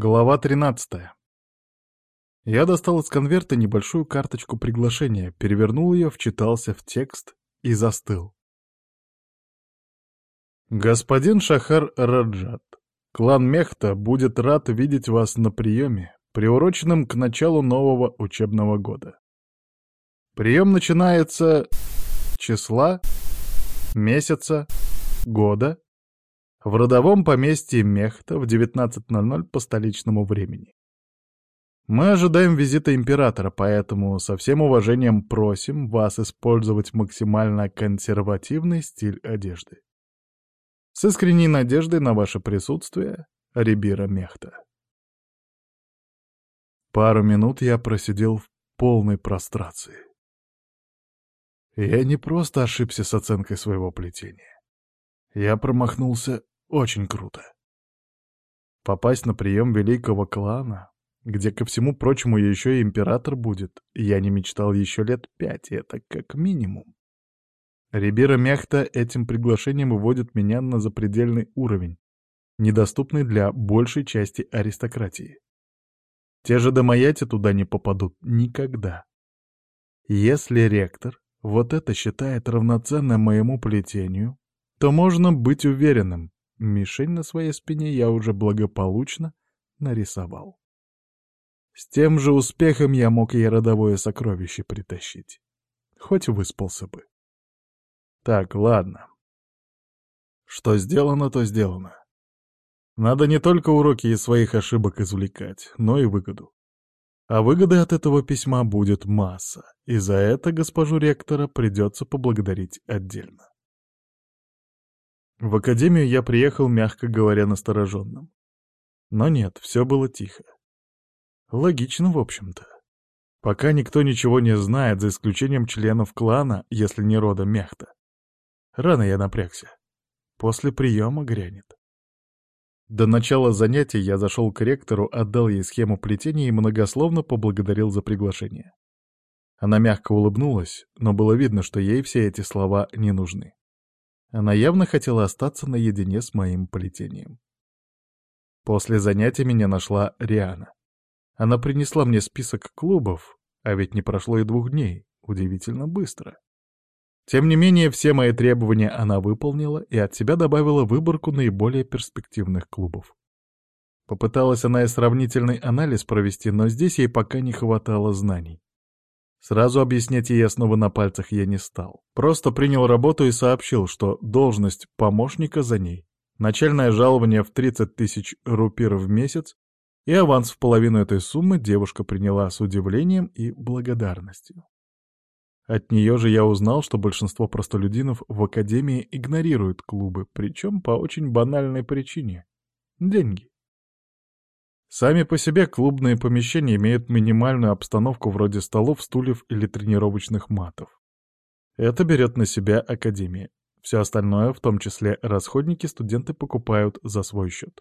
Глава 13. Я достал из конверта небольшую карточку приглашения, перевернул ее, вчитался в текст и застыл. Господин Шахар Раджат, клан Мехта будет рад видеть вас на приеме, приуроченном к началу нового учебного года. Прием начинается числа, месяца, года в родовом поместье Мехта в 19.00 по столичному времени. Мы ожидаем визита императора, поэтому со всем уважением просим вас использовать максимально консервативный стиль одежды. С искренней надеждой на ваше присутствие, Рибира Мехта. Пару минут я просидел в полной прострации. Я не просто ошибся с оценкой своего плетения. Я промахнулся очень круто. Попасть на прием великого клана, где, ко всему прочему, еще и император будет, я не мечтал еще лет пять, это как минимум. Рибира Мехта этим приглашением выводит меня на запредельный уровень, недоступный для большей части аристократии. Те же домаяти туда не попадут никогда. Если ректор вот это считает равноценным моему плетению, то можно быть уверенным, Мишень на своей спине я уже благополучно нарисовал. С тем же успехом я мог ей родовое сокровище притащить. Хоть выспался бы. Так, ладно. Что сделано, то сделано. Надо не только уроки из своих ошибок извлекать, но и выгоду. А выгоды от этого письма будет масса, и за это госпожу ректора придется поблагодарить отдельно. В академию я приехал, мягко говоря, настороженным. Но нет, все было тихо. Логично, в общем-то. Пока никто ничего не знает, за исключением членов клана, если не рода Мехта. Рано я напрягся. После приема грянет. До начала занятий я зашел к ректору, отдал ей схему плетения и многословно поблагодарил за приглашение. Она мягко улыбнулась, но было видно, что ей все эти слова не нужны. Она явно хотела остаться наедине с моим плетением. После занятия меня нашла Риана. Она принесла мне список клубов, а ведь не прошло и двух дней, удивительно быстро. Тем не менее, все мои требования она выполнила и от себя добавила выборку наиболее перспективных клубов. Попыталась она и сравнительный анализ провести, но здесь ей пока не хватало знаний. Сразу объяснять ей основы на пальцах я не стал. Просто принял работу и сообщил, что должность помощника за ней. Начальное жалование в 30 тысяч рупир в месяц и аванс в половину этой суммы девушка приняла с удивлением и благодарностью. От нее же я узнал, что большинство простолюдинов в академии игнорируют клубы, причем по очень банальной причине — деньги. Сами по себе клубные помещения имеют минимальную обстановку вроде столов, стульев или тренировочных матов. Это берет на себя Академия. Все остальное, в том числе расходники, студенты покупают за свой счет.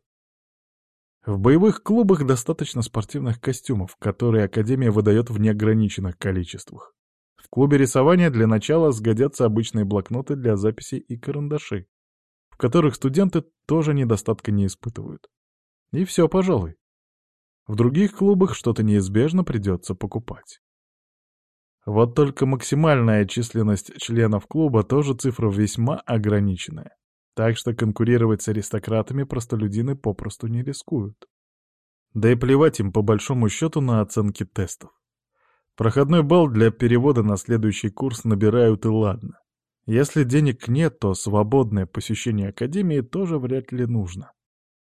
В боевых клубах достаточно спортивных костюмов, которые Академия выдает в неограниченных количествах. В клубе рисования для начала сгодятся обычные блокноты для записей и карандаши, в которых студенты тоже недостатка не испытывают. И все, пожалуй. В других клубах что-то неизбежно придется покупать. Вот только максимальная численность членов клуба тоже цифра весьма ограниченная, так что конкурировать с аристократами простолюдины попросту не рискуют. Да и плевать им по большому счету на оценки тестов. Проходной балл для перевода на следующий курс набирают и ладно. Если денег нет, то свободное посещение академии тоже вряд ли нужно.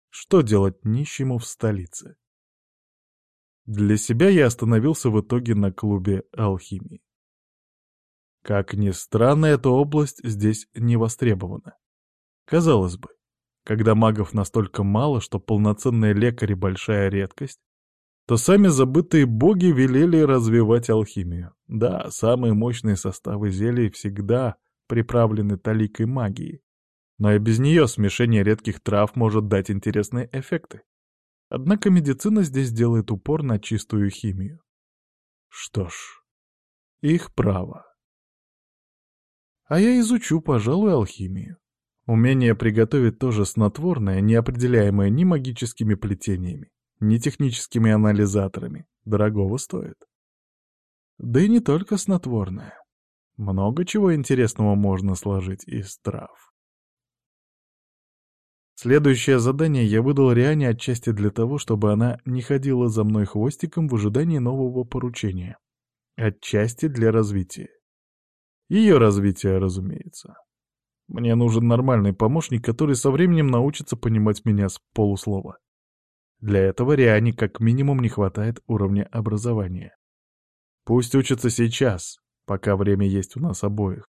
Что делать нищему в столице? Для себя я остановился в итоге на клубе алхимии. Как ни странно, эта область здесь не востребована. Казалось бы, когда магов настолько мало, что полноценные лекари — большая редкость, то сами забытые боги велели развивать алхимию. Да, самые мощные составы зелий всегда приправлены таликой магии, но и без нее смешение редких трав может дать интересные эффекты. Однако медицина здесь делает упор на чистую химию. Что ж, их право. А я изучу, пожалуй, алхимию. Умение приготовить тоже снотворное, не определяемое ни магическими плетениями, не техническими анализаторами, дорогого стоит. Да и не только снотворное. Много чего интересного можно сложить из трав. Следующее задание я выдал Риане отчасти для того, чтобы она не ходила за мной хвостиком в ожидании нового поручения. Отчасти для развития. Ее развития, разумеется. Мне нужен нормальный помощник, который со временем научится понимать меня с полуслова. Для этого Риане как минимум не хватает уровня образования. Пусть учится сейчас, пока время есть у нас обоих.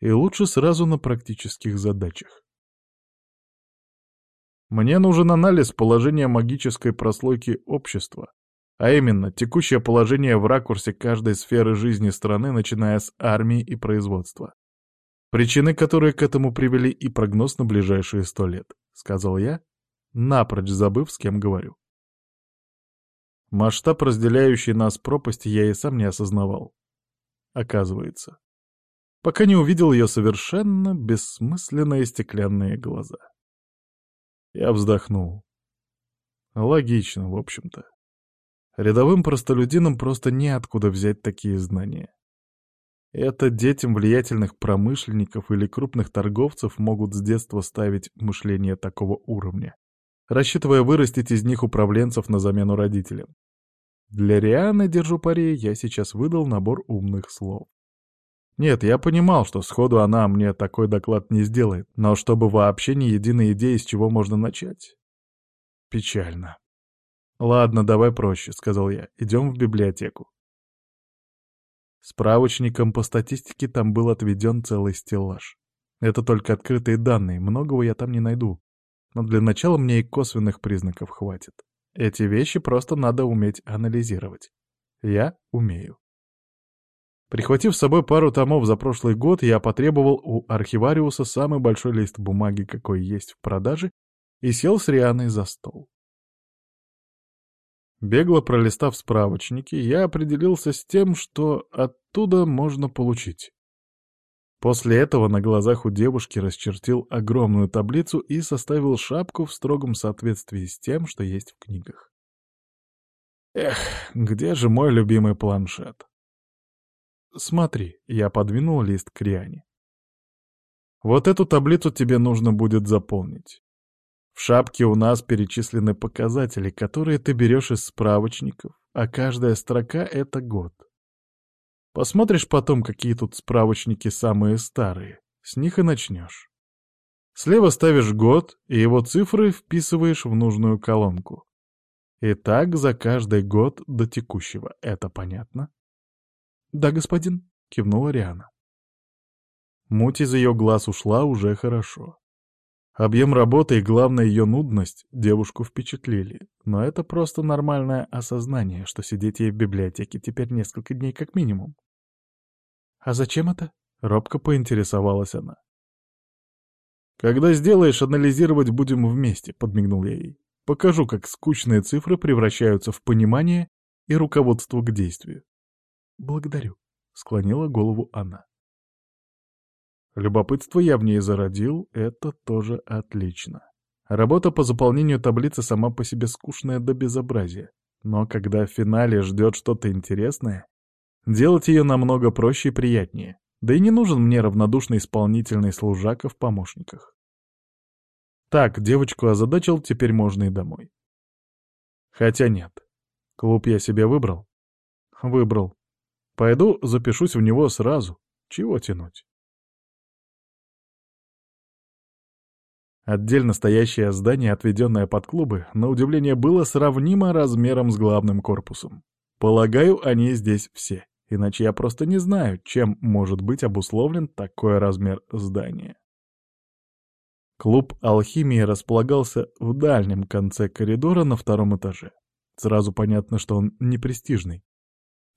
И лучше сразу на практических задачах. Мне нужен анализ положения магической прослойки общества, а именно текущее положение в ракурсе каждой сферы жизни страны, начиная с армии и производства. Причины, которые к этому привели, и прогноз на ближайшие сто лет, — сказал я, напрочь забыв, с кем говорю. Масштаб, разделяющий нас пропасти, я и сам не осознавал. Оказывается. Пока не увидел ее совершенно бессмысленные стеклянные глаза. Я вздохнул. Логично, в общем-то. Рядовым простолюдинам просто неоткуда взять такие знания. Это детям влиятельных промышленников или крупных торговцев могут с детства ставить мышление такого уровня рассчитывая вырастить из них управленцев на замену родителям. Для Рианы, держу пари, я сейчас выдал набор умных слов. Нет, я понимал, что сходу она мне такой доклад не сделает, но чтобы вообще ни единой идеи, с чего можно начать. Печально. «Ладно, давай проще», — сказал я. «Идем в библиотеку». Справочником по статистике там был отведен целый стеллаж. Это только открытые данные, многого я там не найду но для начала мне и косвенных признаков хватит. Эти вещи просто надо уметь анализировать. Я умею. Прихватив с собой пару томов за прошлый год, я потребовал у архивариуса самый большой лист бумаги, какой есть в продаже, и сел с Рианой за стол. Бегло пролистав справочники, я определился с тем, что оттуда можно получить. После этого на глазах у девушки расчертил огромную таблицу и составил шапку в строгом соответствии с тем, что есть в книгах. Эх, где же мой любимый планшет? Смотри, я подвинул лист к Риане. Вот эту таблицу тебе нужно будет заполнить. В шапке у нас перечислены показатели, которые ты берешь из справочников, а каждая строка — это год. Посмотришь потом, какие тут справочники самые старые. С них и начнешь. Слева ставишь год, и его цифры вписываешь в нужную колонку. И так за каждый год до текущего. Это понятно? «Да, господин», — кивнула Риана. Муть из ее глаз ушла уже хорошо. Объем работы и, главное, ее нудность девушку впечатлили. Но это просто нормальное осознание, что сидеть ей в библиотеке теперь несколько дней как минимум. «А зачем это?» — робко поинтересовалась она. «Когда сделаешь, анализировать будем вместе», — подмигнул я ей. «Покажу, как скучные цифры превращаются в понимание и руководство к действию». «Благодарю», — склонила голову она. Любопытство я в ней зародил, это тоже отлично. Работа по заполнению таблицы сама по себе скучная до безобразия. Но когда в финале ждет что-то интересное, Делать ее намного проще и приятнее. Да и не нужен мне равнодушный исполнительный служака в помощниках. Так, девочку озадачил, теперь можно и домой. Хотя нет. Клуб я себе выбрал? Выбрал. Пойду запишусь в него сразу. Чего тянуть? Отдельно стоящее здание, отведенное под клубы, на удивление было сравнимо размером с главным корпусом. Полагаю, они здесь все иначе я просто не знаю, чем может быть обусловлен такой размер здания. Клуб алхимии располагался в дальнем конце коридора на втором этаже. Сразу понятно, что он не престижный.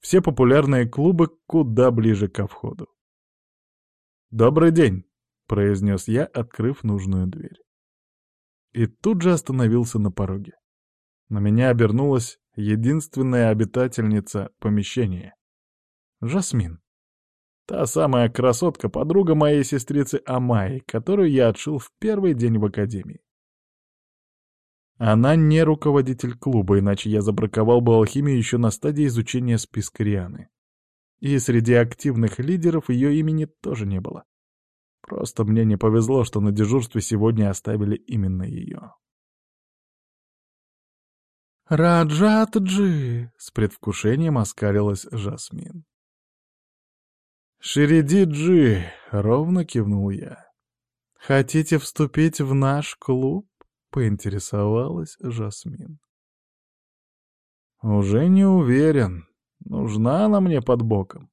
Все популярные клубы куда ближе ко входу. «Добрый день», — произнес я, открыв нужную дверь. И тут же остановился на пороге. На меня обернулась единственная обитательница помещения. Жасмин. Та самая красотка, подруга моей сестрицы Амайи, которую я отшил в первый день в академии. Она не руководитель клуба, иначе я забраковал бы алхимию еще на стадии изучения списка Рианы. И среди активных лидеров ее имени тоже не было. Просто мне не повезло, что на дежурстве сегодня оставили именно ее. «Раджатджи!» — с предвкушением оскалилась Жасмин. «Шириди-джи!» — ровно кивнул я. «Хотите вступить в наш клуб?» — поинтересовалась Жасмин. «Уже не уверен. Нужна она мне под боком.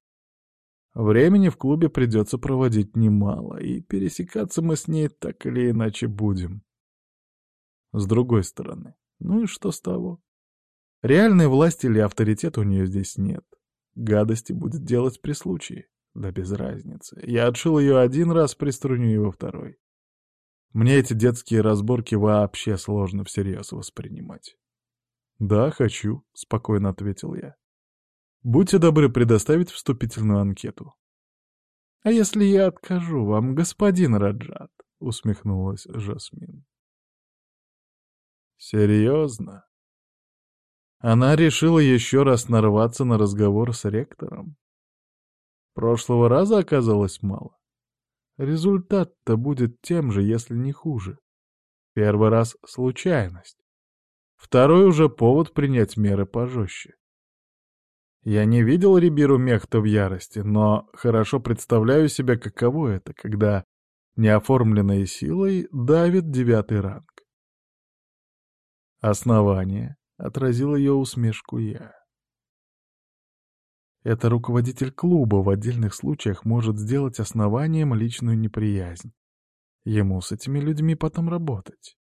Времени в клубе придется проводить немало, и пересекаться мы с ней так или иначе будем. С другой стороны, ну и что с того? Реальной власти или авторитета у нее здесь нет. Гадости будет делать при случае. Да без разницы. Я отшил ее один раз, приструню его второй. Мне эти детские разборки вообще сложно всерьез воспринимать. «Да, хочу», — спокойно ответил я. «Будьте добры предоставить вступительную анкету». «А если я откажу вам, господин Раджат?» — усмехнулась Жасмин. «Серьезно?» Она решила еще раз нарваться на разговор с ректором. Прошлого раза оказалось мало. Результат-то будет тем же, если не хуже. Первый раз — случайность. Второй уже повод принять меры пожестче. Я не видел Рибиру Мехта в ярости, но хорошо представляю себе, каково это, когда неоформленной силой давит девятый ранг. Основание отразил ее усмешку я. Это руководитель клуба в отдельных случаях может сделать основанием личную неприязнь. Ему с этими людьми потом работать.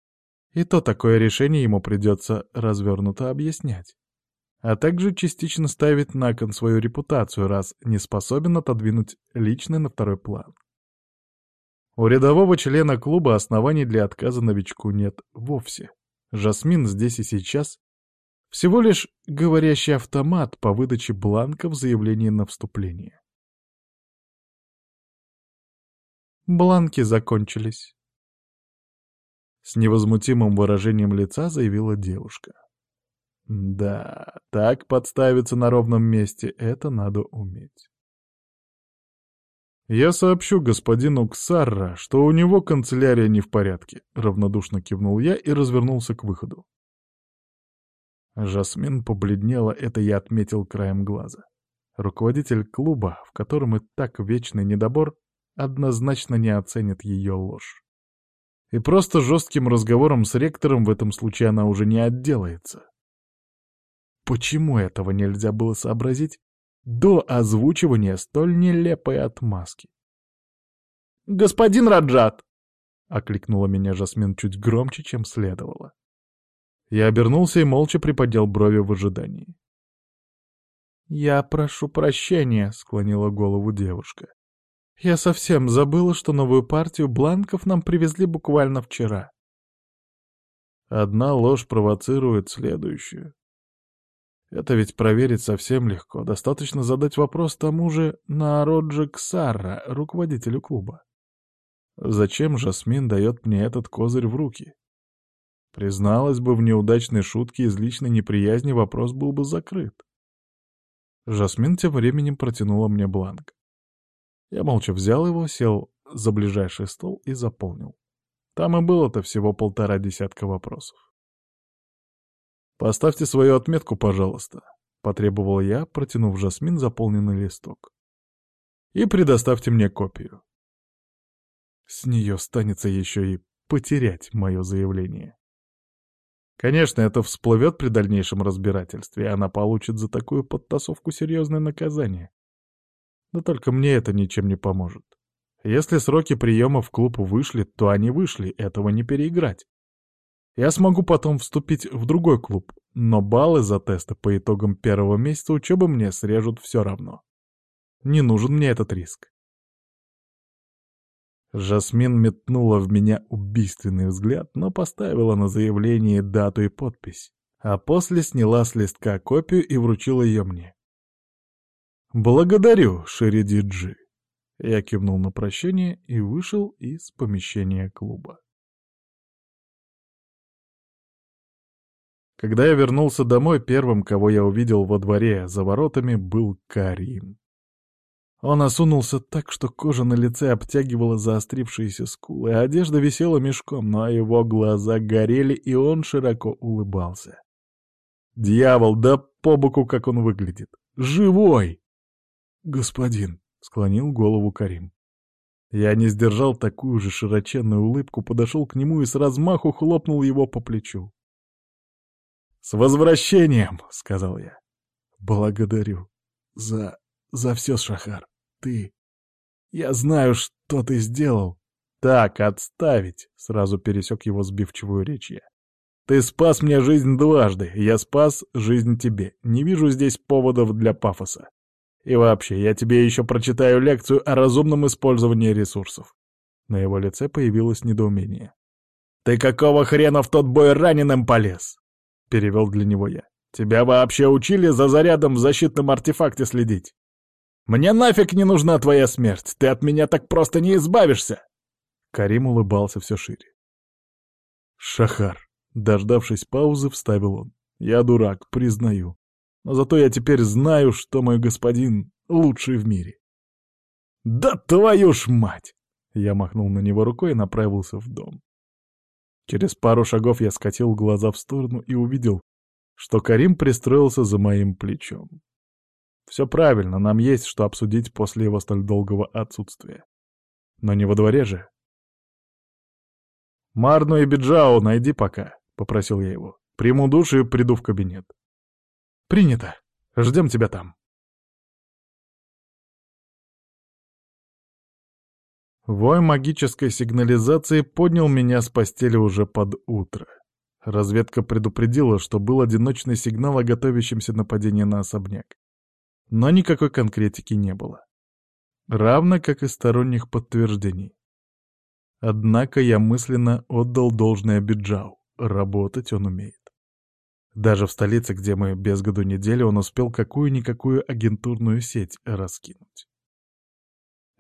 И то такое решение ему придется развернуто объяснять. А также частично ставить на кон свою репутацию, раз не способен отодвинуть личное на второй план. У рядового члена клуба оснований для отказа новичку нет вовсе. Жасмин здесь и сейчас всего лишь говорящий автомат по выдаче бланков заявления на вступление. Бланки закончились. С невозмутимым выражением лица заявила девушка. Да, так подставиться на ровном месте — это надо уметь. «Я сообщу господину Ксарра, что у него канцелярия не в порядке», — равнодушно кивнул я и развернулся к выходу. Жасмин побледнела, это я отметил краем глаза. Руководитель клуба, в котором и так вечный недобор, однозначно не оценит ее ложь. И просто жестким разговором с ректором в этом случае она уже не отделается. Почему этого нельзя было сообразить до озвучивания столь нелепой отмазки? «Господин Раджат!» — окликнула меня Жасмин чуть громче, чем следовало. Я обернулся и молча приподнял брови в ожидании. «Я прошу прощения», — склонила голову девушка. «Я совсем забыла, что новую партию бланков нам привезли буквально вчера». Одна ложь провоцирует следующую. Это ведь проверить совсем легко. Достаточно задать вопрос тому же Народжи Ксарра, руководителю клуба. Зачем Жасмин дает мне этот козырь в руки? Призналась бы в неудачной шутке из личной неприязни, вопрос был бы закрыт. Жасмин тем временем протянула мне бланк. Я молча взял его, сел за ближайший стол и заполнил. Там и было-то всего полтора десятка вопросов. «Поставьте свою отметку, пожалуйста», — потребовал я, протянув Жасмин заполненный листок. «И предоставьте мне копию». С нее станется еще и потерять мое заявление. Конечно, это всплывет при дальнейшем разбирательстве, и она получит за такую подтасовку серьезное наказание. Да только мне это ничем не поможет. Если сроки приема в клуб вышли, то они вышли, этого не переиграть. Я смогу потом вступить в другой клуб, но баллы за тесты по итогам первого месяца учебы мне срежут все равно. Не нужен мне этот риск. Жасмин метнула в меня убийственный взгляд, но поставила на заявление дату и подпись, а после сняла с листка копию и вручила ее мне. «Благодарю, Шеридиджи!» Я кивнул на прощение и вышел из помещения клуба. Когда я вернулся домой, первым, кого я увидел во дворе за воротами, был Карим. Он осунулся так, что кожа на лице обтягивала заострившиеся скулы, а одежда висела мешком, но его глаза горели, и он широко улыбался. «Дьявол, да по боку, как он выглядит! Живой!» «Господин», — склонил голову Карим. Я не сдержал такую же широченную улыбку, подошел к нему и с размаху хлопнул его по плечу. «С возвращением!» — сказал я. «Благодарю за... за все, Шахар ты. Я знаю, что ты сделал. Так, отставить, сразу пересек его сбивчивую речь я. Ты спас мне жизнь дважды, я спас жизнь тебе. Не вижу здесь поводов для пафоса. И вообще, я тебе еще прочитаю лекцию о разумном использовании ресурсов. На его лице появилось недоумение. «Ты какого хрена в тот бой раненым полез?» — перевел для него я. «Тебя вообще учили за зарядом в защитном артефакте следить?» Мне нафиг не нужна твоя смерть, ты от меня так просто не избавишься!» Карим улыбался все шире. «Шахар», дождавшись паузы, вставил он. «Я дурак, признаю. Но зато я теперь знаю, что мой господин лучший в мире». «Да твою ж мать!» Я махнул на него рукой и направился в дом. Через пару шагов я скатил глаза в сторону и увидел, что Карим пристроился за моим плечом. Все правильно, нам есть что обсудить после его столь долгого отсутствия. Но не во дворе же. «Марну и Биджао найди пока», — попросил я его. «Приму душ и приду в кабинет». «Принято. Ждем тебя там». Вой магической сигнализации поднял меня с постели уже под утро. Разведка предупредила, что был одиночный сигнал о готовящемся нападении на особняк но никакой конкретики не было. Равно как и сторонних подтверждений. Однако я мысленно отдал должное Биджау. Работать он умеет. Даже в столице, где мы без году недели, он успел какую-никакую агентурную сеть раскинуть.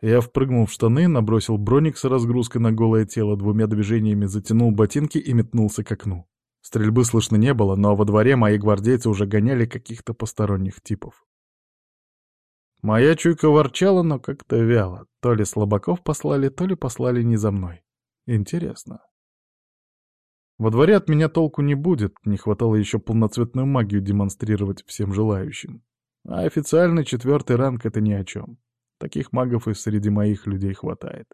Я впрыгнул в штаны, набросил броник с разгрузкой на голое тело, двумя движениями затянул ботинки и метнулся к окну. Стрельбы слышно не было, но во дворе мои гвардейцы уже гоняли каких-то посторонних типов. Моя чуйка ворчала, но как-то вяло. То ли слабаков послали, то ли послали не за мной. Интересно. Во дворе от меня толку не будет, не хватало еще полноцветную магию демонстрировать всем желающим. А официальный четвертый ранг — это ни о чем. Таких магов и среди моих людей хватает.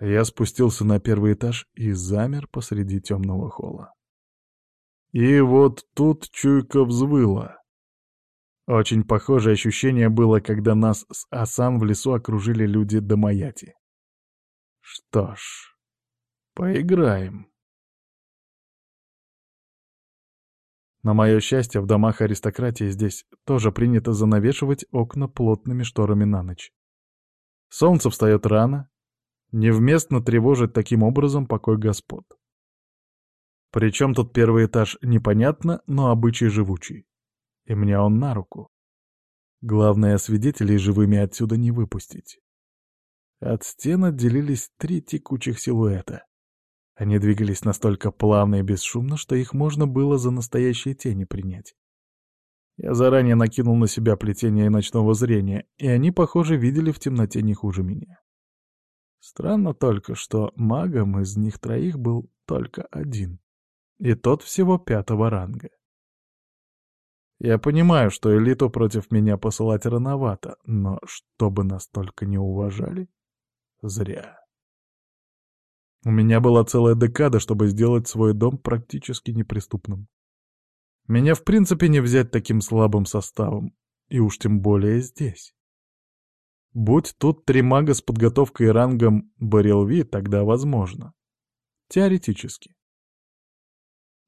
Я спустился на первый этаж и замер посреди темного холла. И вот тут чуйка взвыла. Очень похожее ощущение было, когда нас с Асан в лесу окружили люди Дамаяти. Что ж, поиграем. На мое счастье, в домах аристократии здесь тоже принято занавешивать окна плотными шторами на ночь. Солнце встает рано, невместно тревожит таким образом покой господ. Причем тут первый этаж непонятно, но обычай живучий и мне он на руку. Главное, свидетелей живыми отсюда не выпустить. От стен отделились три текучих силуэта. Они двигались настолько плавно и бесшумно, что их можно было за настоящие тени принять. Я заранее накинул на себя плетение ночного зрения, и они, похоже, видели в темноте не хуже меня. Странно только, что магом из них троих был только один, и тот всего пятого ранга. Я понимаю, что элиту против меня посылать рановато, но чтобы настолько не уважали? Зря. У меня была целая декада, чтобы сделать свой дом практически неприступным. Меня в принципе не взять таким слабым составом, и уж тем более здесь. Будь тут три мага с подготовкой и рангом Барелви, тогда возможно. Теоретически.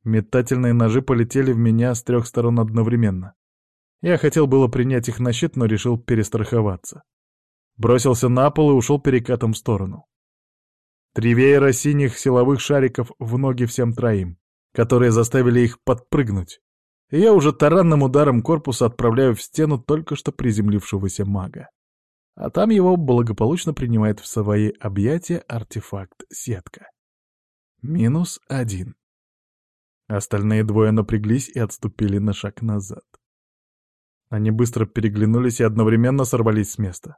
Метательные ножи полетели в меня с трех сторон одновременно. Я хотел было принять их на щит, но решил перестраховаться. Бросился на пол и ушел перекатом в сторону. Три веера синих силовых шариков в ноги всем троим, которые заставили их подпрыгнуть. И я уже таранным ударом корпуса отправляю в стену только что приземлившегося мага. А там его благополучно принимает в свои объятия артефакт-сетка. Минус один. Остальные двое напряглись и отступили на шаг назад. Они быстро переглянулись и одновременно сорвались с места.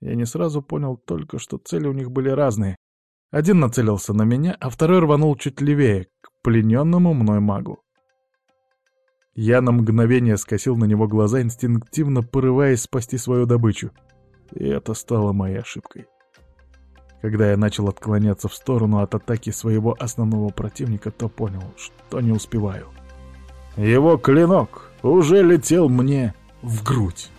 Я не сразу понял только, что цели у них были разные. Один нацелился на меня, а второй рванул чуть левее, к плененному мной магу. Я на мгновение скосил на него глаза, инстинктивно порываясь спасти свою добычу. И это стало моей ошибкой. Когда я начал отклоняться в сторону от атаки своего основного противника, то понял, что не успеваю. Его клинок уже летел мне в грудь.